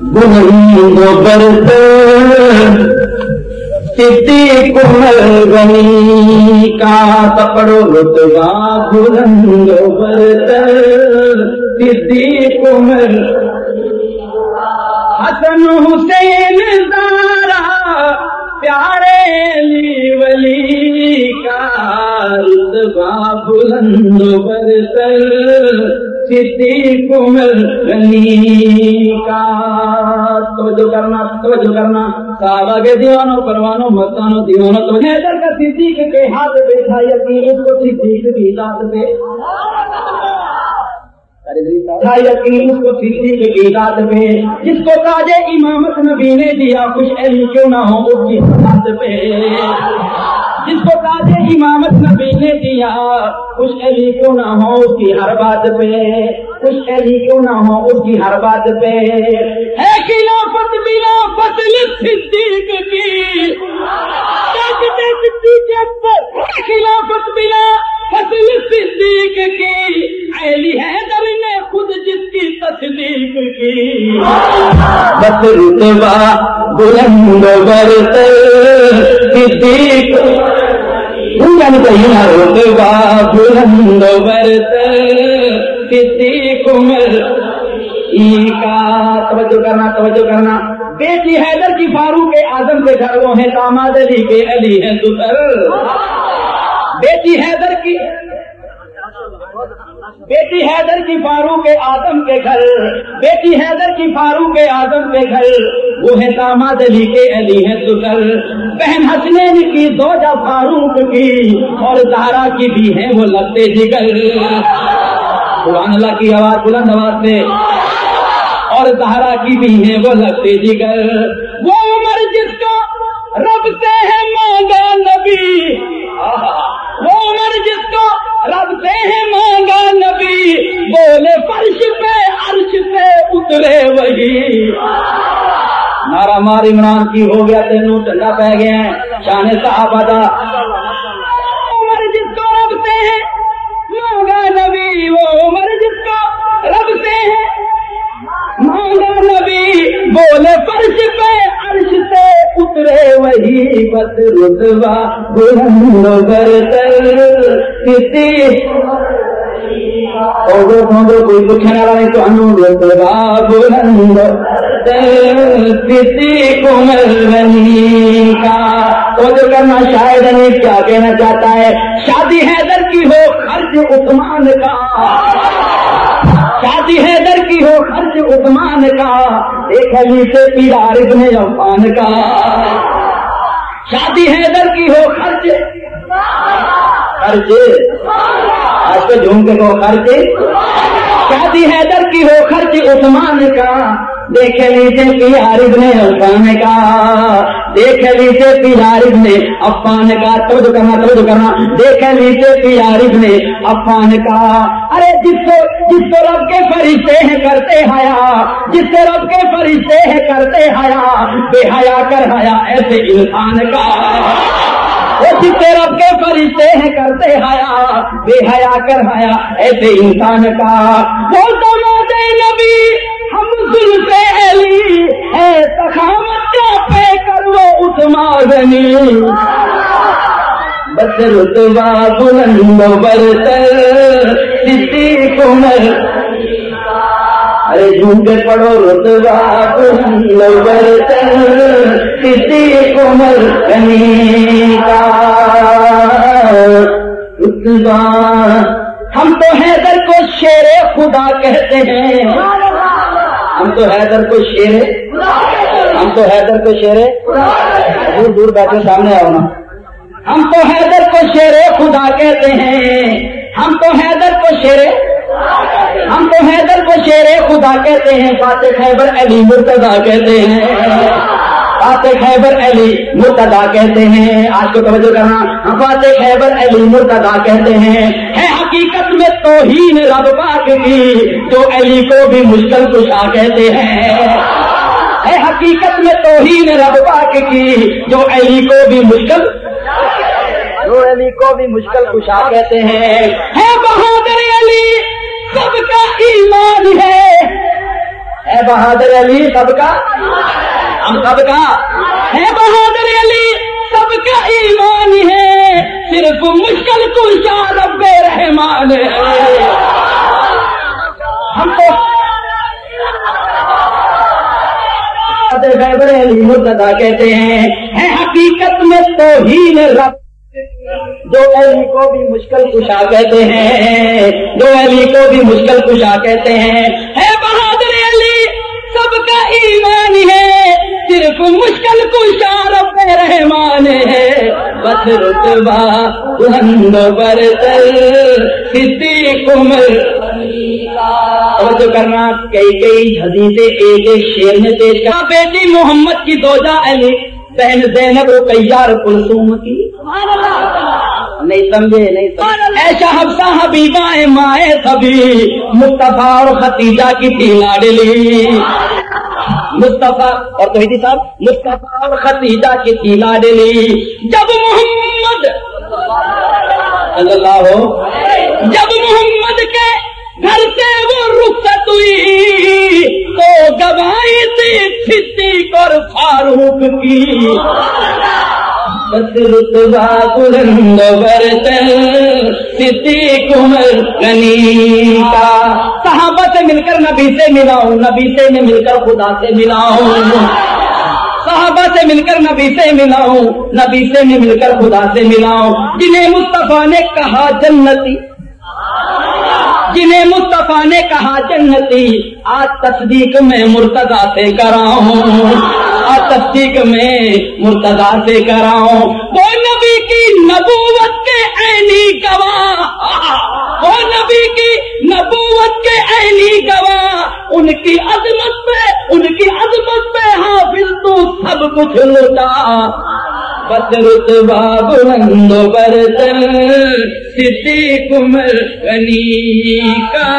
بلند و برت سدی کمر گنی کا تپڑو رتبا بلند و برت سدی کمر حسن حسین زارا پیارے لی ولی کا رتبا بلند و برت سدی کمر گنی کا۔ توجہ کرنا توجہ کرنا۔ صحابہ کے دیوانوں، پروانوں مستانوں دیوانوں تو حیدر کا صدیق کے ہاتھ بیٹھا، یقین اس کو صدیق کی ذات پہ تھا۔ یقین اس کو صدیق کی پہ، جس کو تاج امامت نبی نے دیا، خوش علی کیوں نہ ہو اس کی ذات پہ۔ جس کو تاج امامت نبی نے دیا، خوش علی کیوں نہ ہو اس کی ہر بات پہ۔ خوش علی کیوں نہ ہو اس کی ہر بات پہ ہے خلافت بلا فصل صدیق کی۔ خلافت بلا فصل صدیق کی۔ تصدیق کی۔ بس رتبہ بلند برت صدیق۔ جانے چاہیے نا رتبہ بلند برت صدیق عمر۔ کا توجہ کرنا توجہ کرنا۔ بیٹی حیدر کی فاروق اعظم کے گھر وہ ہیں، داماد علی کے علی ہیں دوسر بیٹی حیدر کی بیٹی حیدر کی فاروق اعظم کے گھر، بیٹی حیدر کی فاروق اعظم کے گھر، وہ ہے داماد علی کے علی ہیں دوسر بہن حسنین کی دو جا فاروق کی اور زہرا کی بھی ہیں وہ لگتے جگر۔ قرآن اللہ کی آواز بلند آواز سے۔ اور زہرا کی بھی ہیں وہ لگتے جگر۔ وہ عمر جس کو رب سے ہے مانگا نبی۔ وہ عمر جس کو رب سے ہے نارا مار عمران کی ہو گیا، تینوں ٹنڈا پہ گیا شان صاحب دا۔ عمر جس کو رب سے ہے، مانگا نبی، وہ عمر جس کو رب سے ہے۔ مانگا نبی، بولے فرش پہ، عرش سے اترے وہی بس رتبا بلند برتر۔ کسی اوگو کھوندو کوئی پوچھنے والا نہیں، تو انو رتبا بلند کسی کمر بنی کا۔ تو جو کرنا شاید نہیں، کیا کہنا چاہتا ہے؟ شادی حیدر کی ہو خرچ عثمان کا۔ شادی حیدر کی ہو خرچ عثمان کا۔ ایک علی سے پیار ابن عفان کا۔ شادی حیدر کی ہو خرچ خرچ آج تو جھوم کے کہو خرچ شادی حیدر کی ہو خرچ عثمان کا۔ دیکھ لیجیے پیار ابن عفان کا۔ دیکھ لیجیے پیار ابن عفان کا۔ توجہ کرنا توجہ کرنا۔ دیکھ لیجیے پیار ابن عفان کا۔ ارے جس کو جس کو رب کے فرشتے ہیں کرتے حیا، جس سے رب کے فرشتے ہیں کرتے حیا، بے حیا کر حیا ایسے انسان کا۔ وہ جس سے رب کے فرشتے ہیں، کرتے حیا، بے حیا کر حیا، ایسے انسان کا۔ وہ دماد نبی، ہم دل سے علی ہے تخامت کا پے کر وہ عثمان بس رتبہ بلند برتر، صدیق عمر۔ ارے جھوٹے پڑھو، رتبہ بلند برتر، صدیق عمر غنی خدا کہتے ہیں۔ ہم تو حیدر کو شیر ہم تو حیدر کو شیر دور دور بیٹھے سامنے آؤ نا۔ ہم تو حیدر کو شیر خدا کہتے ہیں۔ ہم تو حیدر کو شیر ہم تو حیدر کو شیر خدا کہتے ہیں۔ فاتح خیبر علی مرتضا کہتے ہیں۔ فاتح خیبر علی مرتضا کہتے ہیں۔ آج کو توجہ کرنا ہم فاتح خیبر علی مرتضا کہتے ہیں۔ ہے حقیقت میں توہین رب پاک کی، جو علی کو بھی مشکل کشا کہتے ہیں۔ ہے حقیقت میں توہین رب پاک کی، جو علی کو بھی مشکل، جو علی کو بھی مشکل کشا کہتے ہیں۔ ہے بہادر علی، سب کا ایمان ہے۔ ہے بہادر علی، سب کا ہم سب کا ہے بہادر علی، سب کا ایمان ہے۔ صرف مشکل کشا رب رحمان ہے۔ ہم تو خیبر علی مرتدا کہتے ہیں، ہے حقیقت میں تو رب۔ جو علی کو بھی مشکل کشا کہتے ہیں۔ جو علی کو بھی مشکل کشا کہتے ہیں۔ ہے بہادر علی، سب کا ایمان ہے۔ صرف مشکل کشا رب رحمان ہے۔ بس رتبا بلند برتر صدیق عمر۔ توجہ کرنا کئی کئی حدیثیں ایک ایک شیر میں پیش کرا ہاں بیٹی محمد کی دوجا علی، بہن زینب و کیار کلثوم کی نہیں سمجھے نہیں سمجھے۔ ایسا حفصہ حبیبہ مائے سبھی، مصطفیٰ اور ختیجہ کی تھی لاڈلی مصطفیٰ اور توحیدی صاحب، مصطفیٰ اور ختیجہ کی تھی لاڈلی جب محمد صلی اللہ ہو جب محمد کے گھر سے وہ رخصت ہوئی، تو گوائی تھی صدیق اور فاروق کی۔ بس رتبہ بلند برتن۔ صدیق عمر غنی کا۔ صحابہ سے مل کر نبی سے ملاؤں، نبی سے میں مل کر خدا سے ملاؤں۔ صحابہ سے مل کر نبی سے ملاؤں، نبی سے میں مل کر خدا سے ملاؤں۔ جنہیں مصطفیٰ نے کہا جنتی جنہیں مصطفیٰ نے کہا جنتی، آج تصدیق میں مرتضا سے کراؤں۔ آج تصدیق میں مرتضا سے کراؤں۔ وہ نبی کی نبوت کے عینی گواہ۔ وہ نبی کی نبوت کے عینی گواہ۔ ان کی عظمت پہ، ان کی عظمت پہ حافظ تو سب کچھ لوٹا۔ پت رتبہ بلند و برتن صدیق عمر غنی کا